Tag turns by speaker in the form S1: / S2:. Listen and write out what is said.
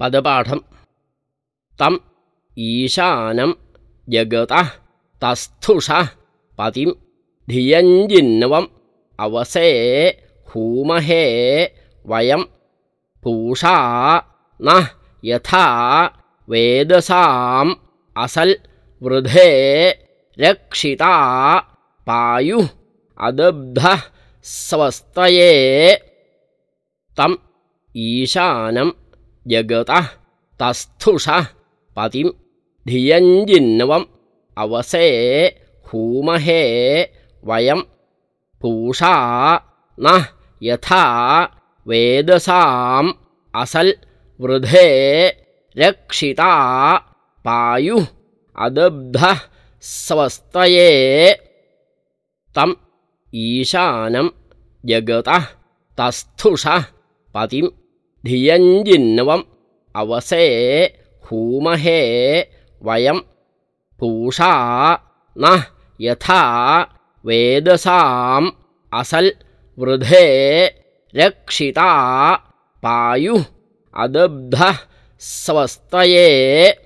S1: पदपाठं तम् ईशानं जगतः तस्थुषः पतिं धियञ्जिन्वम् अवसे हूमहे वयं पूषा नः यथा वेदसाम् असल् वृधे रक्षिता पायुः अदब्धः स्वस्तये तम् ईशानं जगतः तस्थुषः पतिं धियञ्जिन्वम् अवसे हूमहे वयं पूषा नः यथा वेदसाम् असल् वृधे रक्षिता पायुः अदब्धः स्वस्तये तम् ईशानं जगतः तस्थुषः पतिं धियञ्जिन्वम् अवसे हूमहे वयं पूषा नः यथा वेदसाम्। असल् वृधे रक्षिता। पायुः अदब्धः स्वस्तये